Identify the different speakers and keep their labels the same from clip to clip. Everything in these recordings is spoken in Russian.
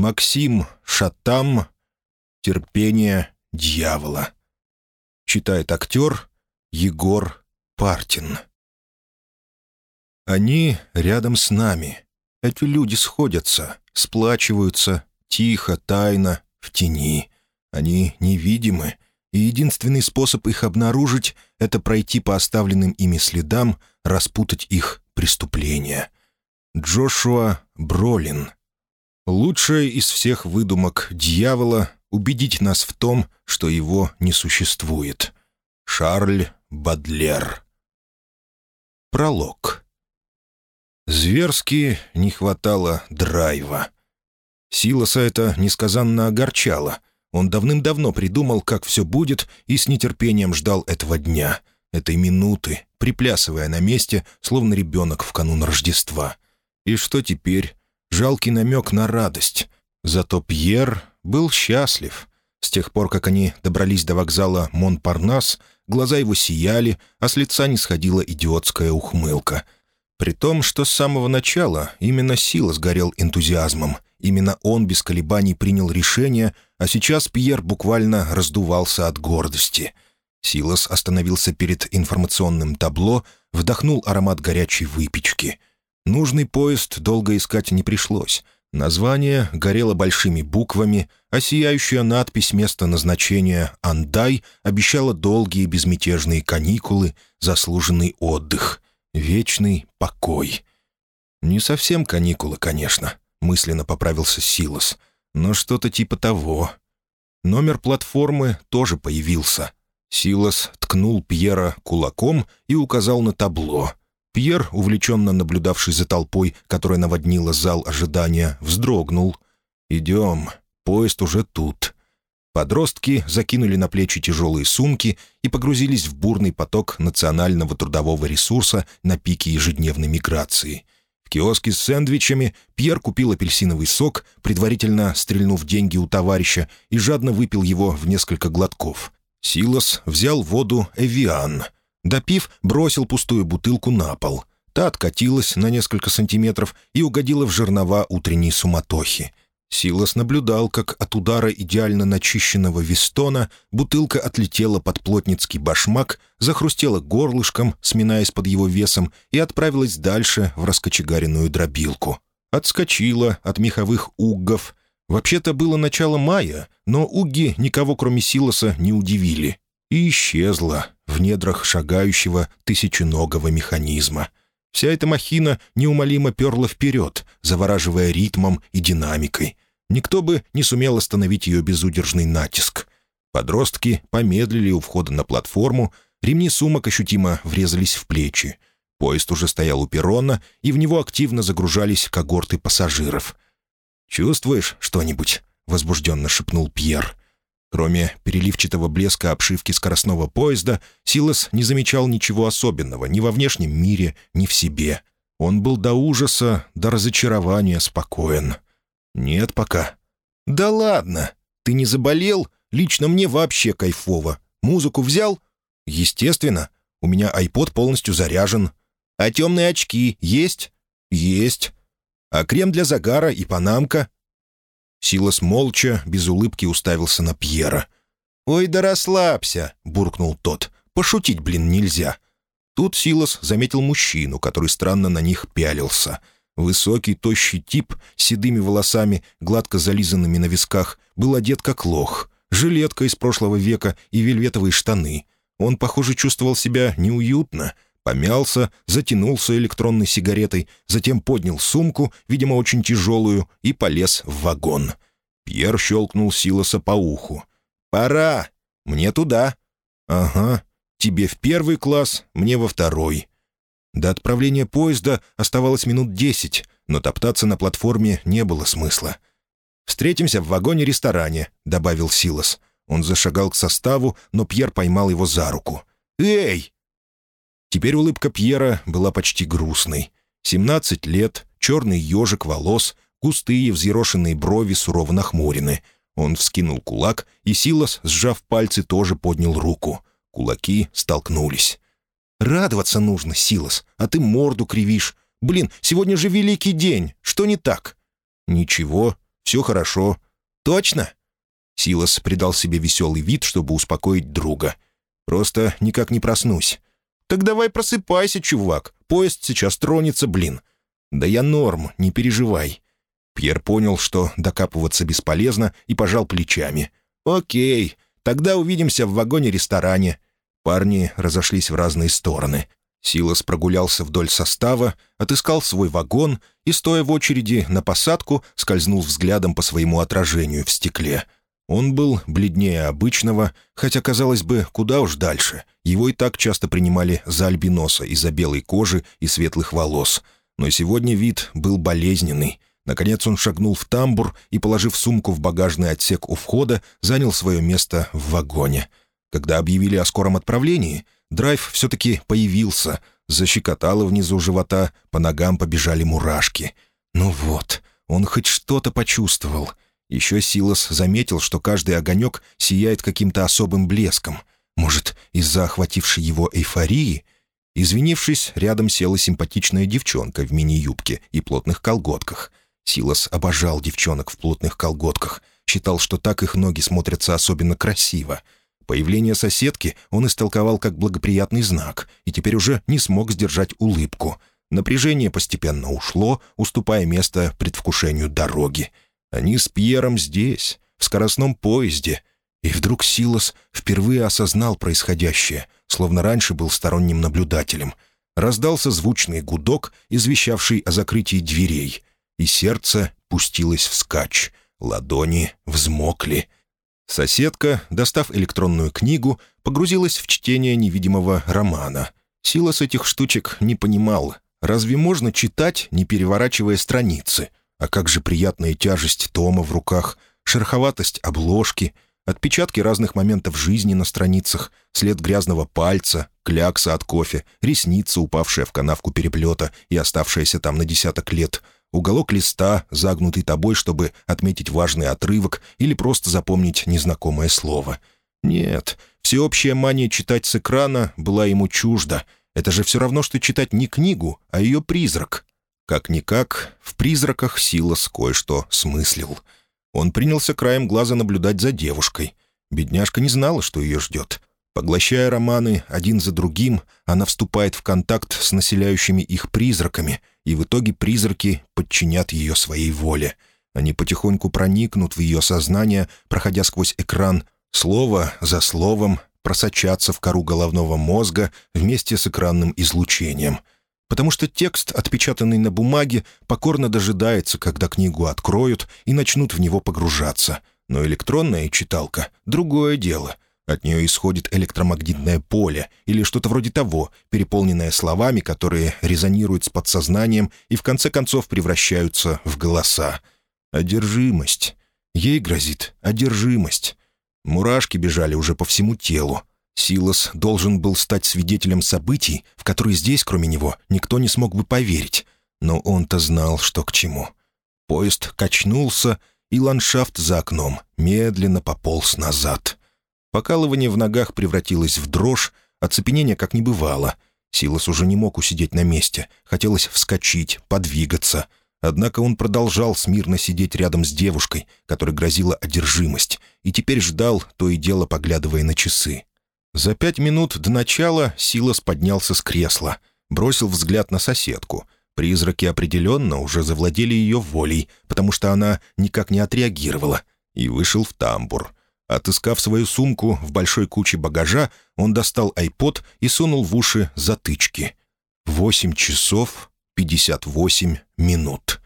Speaker 1: Максим Шатам «Терпение дьявола». Читает актер Егор Партин. Они рядом с нами. Эти люди сходятся, сплачиваются, тихо, тайно, в тени. Они невидимы, и единственный способ их обнаружить — это пройти по оставленным ими следам, распутать их преступления. Джошуа Бролин. Лучшее из всех выдумок дьявола — убедить нас в том, что его не существует. Шарль Бадлер. Пролог. Зверски не хватало драйва. Силоса это несказанно огорчало — он давным-давно придумал, как все будет, и с нетерпением ждал этого дня, этой минуты, приплясывая на месте, словно ребенок в канун Рождества. И что теперь? Жалкий намек на радость. Зато Пьер был счастлив. С тех пор, как они добрались до вокзала Монпарнас, глаза его сияли, а с лица не сходила идиотская ухмылка. При том, что с самого начала именно Сила сгорел энтузиазмом — Именно он без колебаний принял решение, а сейчас Пьер буквально раздувался от гордости. Силас остановился перед информационным табло, вдохнул аромат горячей выпечки. Нужный поезд долго искать не пришлось. Название горело большими буквами, а сияющая надпись места назначения «Андай» обещала долгие безмятежные каникулы, заслуженный отдых, вечный покой. Не совсем каникулы, конечно. — мысленно поправился Силос. «Но что-то типа того». Номер платформы тоже появился. Силос ткнул Пьера кулаком и указал на табло. Пьер, увлеченно наблюдавший за толпой, которая наводнила зал ожидания, вздрогнул. «Идем, поезд уже тут». Подростки закинули на плечи тяжелые сумки и погрузились в бурный поток национального трудового ресурса на пике ежедневной миграции — киоске с сэндвичами Пьер купил апельсиновый сок, предварительно стрельнув деньги у товарища, и жадно выпил его в несколько глотков. Силос взял воду «Эвиан». Допив, бросил пустую бутылку на пол. Та откатилась на несколько сантиметров и угодила в жернова утренней суматохи. Силос наблюдал, как от удара идеально начищенного вистона бутылка отлетела под плотницкий башмак, захрустела горлышком, сминаясь под его весом, и отправилась дальше в раскочегаренную дробилку. Отскочила от меховых уггов. Вообще-то было начало мая, но угги никого, кроме Силоса, не удивили. И исчезла в недрах шагающего тысяченогого механизма — Вся эта махина неумолимо перла вперед, завораживая ритмом и динамикой. Никто бы не сумел остановить ее безудержный натиск. Подростки помедлили у входа на платформу, ремни сумок ощутимо врезались в плечи. Поезд уже стоял у перрона, и в него активно загружались когорты пассажиров. «Чувствуешь что-нибудь?» — возбужденно шепнул Пьер. Кроме переливчатого блеска обшивки скоростного поезда, Силас не замечал ничего особенного ни во внешнем мире, ни в себе. Он был до ужаса, до разочарования спокоен. «Нет пока». «Да ладно! Ты не заболел? Лично мне вообще кайфово. Музыку взял?» «Естественно. У меня айпод полностью заряжен». «А темные очки есть?» «Есть». «А крем для загара и панамка?» Силас молча, без улыбки уставился на Пьера. «Ой, да расслабься!» — буркнул тот. «Пошутить, блин, нельзя!» Тут Силас заметил мужчину, который странно на них пялился. Высокий, тощий тип с седыми волосами, гладко зализанными на висках, был одет как лох. Жилетка из прошлого века и вельветовые штаны. Он, похоже, чувствовал себя неуютно — помялся, затянулся электронной сигаретой, затем поднял сумку, видимо, очень тяжелую, и полез в вагон. Пьер щелкнул Силоса по уху. «Пора! Мне туда!» «Ага. Тебе в первый класс, мне во второй». До отправления поезда оставалось минут десять, но топтаться на платформе не было смысла. «Встретимся в вагоне-ресторане», — добавил Силос. Он зашагал к составу, но Пьер поймал его за руку. «Эй!» Теперь улыбка Пьера была почти грустной. Семнадцать лет, черный ежик волос, густые взъерошенные брови сурово нахмурены. Он вскинул кулак, и Силас, сжав пальцы, тоже поднял руку. Кулаки столкнулись. «Радоваться нужно, Силас, а ты морду кривишь. Блин, сегодня же великий день. Что не так?» «Ничего. Все хорошо». «Точно?» Силас придал себе веселый вид, чтобы успокоить друга. «Просто никак не проснусь». «Так давай просыпайся, чувак. Поезд сейчас тронется, блин». «Да я норм, не переживай». Пьер понял, что докапываться бесполезно, и пожал плечами. «Окей, тогда увидимся в вагоне-ресторане». Парни разошлись в разные стороны. Силас прогулялся вдоль состава, отыскал свой вагон и, стоя в очереди на посадку, скользнул взглядом по своему отражению в стекле. Он был бледнее обычного, хотя, казалось бы, куда уж дальше. Его и так часто принимали за альбиноса из-за белой кожи и светлых волос. Но сегодня вид был болезненный. Наконец он шагнул в тамбур и, положив сумку в багажный отсек у входа, занял свое место в вагоне. Когда объявили о скором отправлении — Драйв все-таки появился, защекотало внизу живота, по ногам побежали мурашки. Ну вот, он хоть что-то почувствовал. Еще Силос заметил, что каждый огонек сияет каким-то особым блеском. Может, из-за охватившей его эйфории? Извинившись, рядом села симпатичная девчонка в мини-юбке и плотных колготках. Силос обожал девчонок в плотных колготках. Считал, что так их ноги смотрятся особенно красиво — Появление соседки он истолковал как благоприятный знак и теперь уже не смог сдержать улыбку. Напряжение постепенно ушло, уступая место предвкушению дороги. Они с Пьером здесь, в скоростном поезде. И вдруг Силос впервые осознал происходящее, словно раньше был сторонним наблюдателем. Раздался звучный гудок, извещавший о закрытии дверей, и сердце пустилось вскачь, ладони взмокли — Соседка, достав электронную книгу, погрузилась в чтение невидимого романа. Сила с этих штучек не понимал. Разве можно читать, не переворачивая страницы? А как же приятная тяжесть тома в руках, шероховатость обложки, отпечатки разных моментов жизни на страницах, след грязного пальца, клякса от кофе, ресница, упавшая в канавку переплета и оставшаяся там на десяток лет — уголок листа, загнутый тобой, чтобы отметить важный отрывок или просто запомнить незнакомое слово. Нет, всеобщая мания читать с экрана была ему чужда. Это же все равно, что читать не книгу, а ее призрак. Как-никак, в призраках Силас кое-что смыслил. Он принялся краем глаза наблюдать за девушкой. Бедняжка не знала, что ее ждет. Поглощая романы один за другим, она вступает в контакт с населяющими их призраками, и в итоге призраки подчинят ее своей воле. Они потихоньку проникнут в ее сознание, проходя сквозь экран, слово за словом просочатся в кору головного мозга вместе с экранным излучением. Потому что текст, отпечатанный на бумаге, покорно дожидается, когда книгу откроют и начнут в него погружаться. Но электронная читалка — другое дело — от нее исходит электромагнитное поле или что-то вроде того, переполненное словами, которые резонируют с подсознанием и в конце концов превращаются в голоса. Одержимость. Ей грозит одержимость. Мурашки бежали уже по всему телу. Силос должен был стать свидетелем событий, в которые здесь, кроме него, никто не смог бы поверить. Но он-то знал, что к чему. Поезд качнулся, и ландшафт за окном медленно пополз назад. Покалывание в ногах превратилось в дрожь, оцепенение как не бывало. Силас уже не мог усидеть на месте, хотелось вскочить, подвигаться. Однако он продолжал смирно сидеть рядом с девушкой, которой грозила одержимость, и теперь ждал, то и дело поглядывая на часы. За пять минут до начала Силас поднялся с кресла, бросил взгляд на соседку. Призраки определенно уже завладели ее волей, потому что она никак не отреагировала, и вышел в тамбур — Отыскав свою сумку в большой куче багажа, он достал айпод и сунул в уши затычки. Восемь часов пятьдесят восемь минут.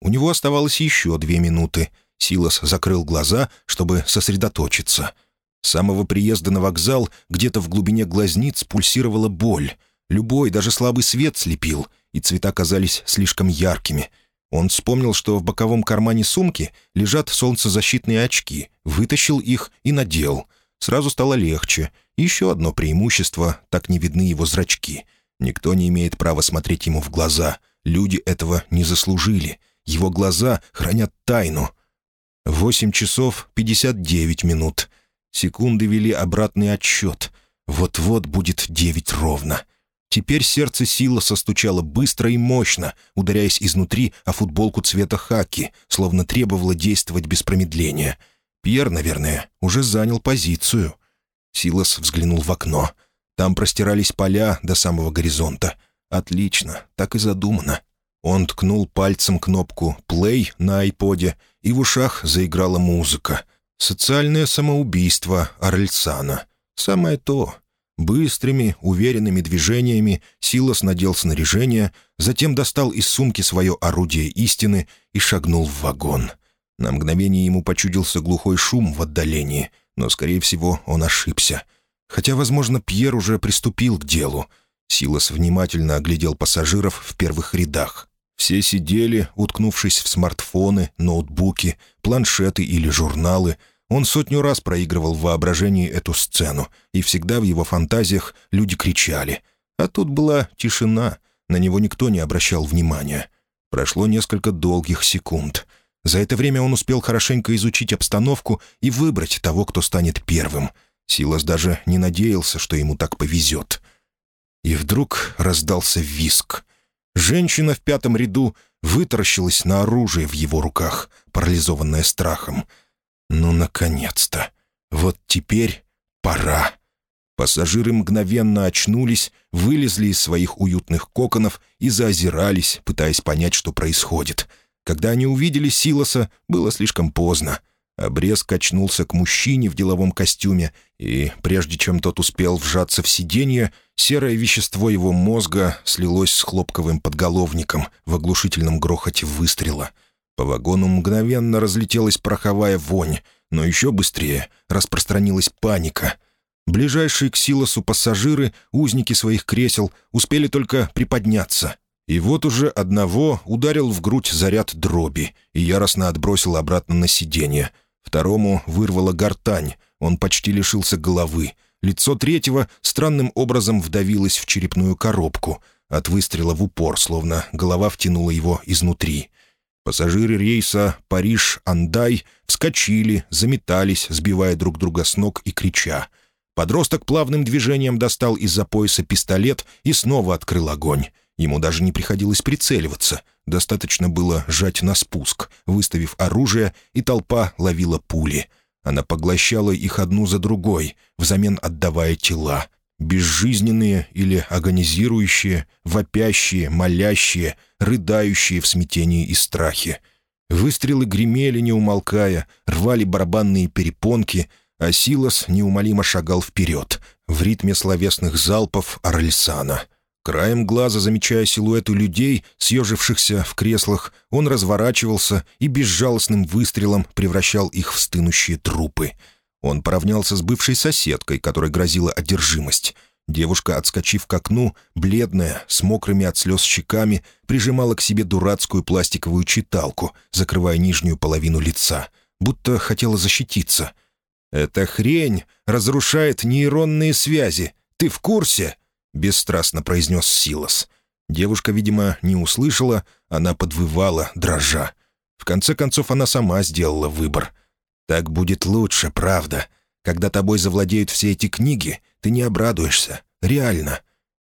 Speaker 1: У него оставалось еще две минуты. Силас закрыл глаза, чтобы сосредоточиться. С самого приезда на вокзал где-то в глубине глазниц пульсировала боль. Любой, даже слабый свет слепил, и цвета казались слишком яркими — он вспомнил, что в боковом кармане сумки лежат солнцезащитные очки, вытащил их и надел. Сразу стало легче. Еще одно преимущество — так не видны его зрачки. Никто не имеет права смотреть ему в глаза. Люди этого не заслужили. Его глаза хранят тайну. Восемь часов пятьдесят девять минут. Секунды вели обратный отсчет. Вот-вот будет девять ровно. Теперь сердце Силоса стучало быстро и мощно, ударяясь изнутри о футболку цвета хаки, словно требовало действовать без промедления. Пьер, наверное, уже занял позицию. Силос взглянул в окно. Там простирались поля до самого горизонта. Отлично, так и задумано. Он ткнул пальцем кнопку «плей» на айподе, и в ушах заиграла музыка. «Социальное самоубийство Орельсана». Самое то. Быстрыми, уверенными движениями Силос надел снаряжение, затем достал из сумки свое орудие истины и шагнул в вагон. На мгновение ему почудился глухой шум в отдалении, но, скорее всего, он ошибся. Хотя, возможно, Пьер уже приступил к делу. Силос внимательно оглядел пассажиров в первых рядах. Все сидели, уткнувшись в смартфоны, ноутбуки, планшеты или журналы — он сотню раз проигрывал в воображении эту сцену, и всегда в его фантазиях люди кричали. А тут была тишина, на него никто не обращал внимания. Прошло несколько долгих секунд. За это время он успел хорошенько изучить обстановку и выбрать того, кто станет первым. Силас даже не надеялся, что ему так повезет. И вдруг раздался виск. Женщина в пятом ряду вытаращилась на оружие в его руках, парализованная страхом — ну, наконец-то! Вот теперь пора. Пассажиры мгновенно очнулись, вылезли из своих уютных коконов и заозирались, пытаясь понять, что происходит. Когда они увидели Силоса, было слишком поздно. Обрез качнулся к мужчине в деловом костюме, и, прежде чем тот успел вжаться в сиденье, серое вещество его мозга слилось с хлопковым подголовником в оглушительном грохоте выстрела — по вагону мгновенно разлетелась пороховая вонь, но еще быстрее распространилась паника. Ближайшие к Силосу пассажиры, узники своих кресел, успели только приподняться. И вот уже одного ударил в грудь заряд дроби и яростно отбросил обратно на сиденье. Второму вырвало гортань, он почти лишился головы. Лицо третьего странным образом вдавилось в черепную коробку. От выстрела в упор, словно голова втянула его изнутри. Пассажиры рейса Париж-Андай вскочили, заметались, сбивая друг друга с ног и крича. Подросток плавным движением достал из-за пояса пистолет и снова открыл огонь. Ему даже не приходилось прицеливаться. Достаточно было жать на спуск, выставив оружие, и толпа ловила пули. Она поглощала их одну за другой, взамен отдавая тела — безжизненные или агонизирующие, вопящие, молящие, рыдающие в смятении и страхе. Выстрелы гремели, не умолкая, рвали барабанные перепонки, а Силос неумолимо шагал вперед, в ритме словесных залпов Орльсана. Краем глаза, замечая силуэты людей, съежившихся в креслах, он разворачивался и безжалостным выстрелом превращал их в стынущие трупы — он поравнялся с бывшей соседкой, которой грозила одержимость. Девушка, отскочив к окну, бледная, с мокрыми от слез щеками, прижимала к себе дурацкую пластиковую читалку, закрывая нижнюю половину лица, будто хотела защититься. «Эта хрень разрушает нейронные связи. Ты в курсе?» — бесстрастно произнес Силос. Девушка, видимо, не услышала, она подвывала, дрожа. В конце концов, она сама сделала выбор — так будет лучше, правда. Когда тобой завладеют все эти книги, ты не обрадуешься. Реально».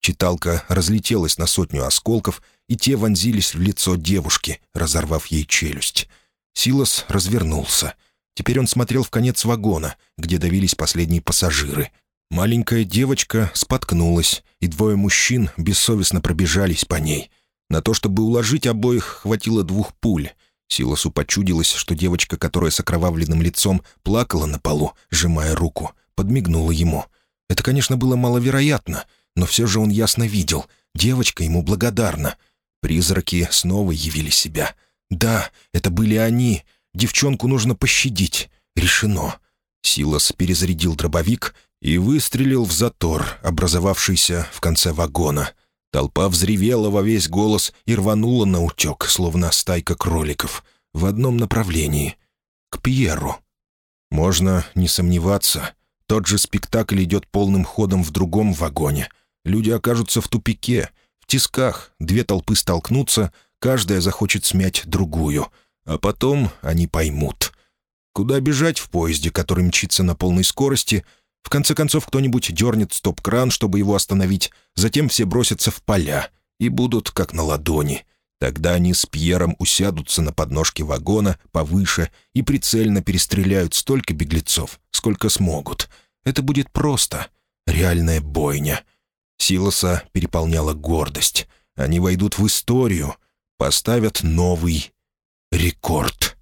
Speaker 1: Читалка разлетелась на сотню осколков, и те вонзились в лицо девушки, разорвав ей челюсть. Силос развернулся. Теперь он смотрел в конец вагона, где давились последние пассажиры. Маленькая девочка споткнулась, и двое мужчин бессовестно пробежались по ней. На то, чтобы уложить обоих, хватило двух пуль — Силосу почудилось, что девочка, которая с окровавленным лицом плакала на полу, сжимая руку, подмигнула ему. Это, конечно, было маловероятно, но все же он ясно видел. Девочка ему благодарна. Призраки снова явили себя. Да, это были они. Девчонку нужно пощадить. Решено. Силос перезарядил дробовик и выстрелил в затор, образовавшийся в конце вагона — Толпа взревела во весь голос и рванула на утек, словно стайка кроликов, в одном направлении — к Пьеру. Можно не сомневаться, тот же спектакль идет полным ходом в другом вагоне. Люди окажутся в тупике, в тисках, две толпы столкнутся, каждая захочет смять другую, а потом они поймут. Куда бежать в поезде, который мчится на полной скорости, В конце концов, кто-нибудь дернет стоп-кран, чтобы его остановить, затем все бросятся в поля и будут как на ладони. Тогда они с Пьером усядутся на подножке вагона повыше и прицельно перестреляют столько беглецов, сколько смогут. Это будет просто. Реальная бойня. Силоса переполняла гордость. Они войдут в историю, поставят новый рекорд.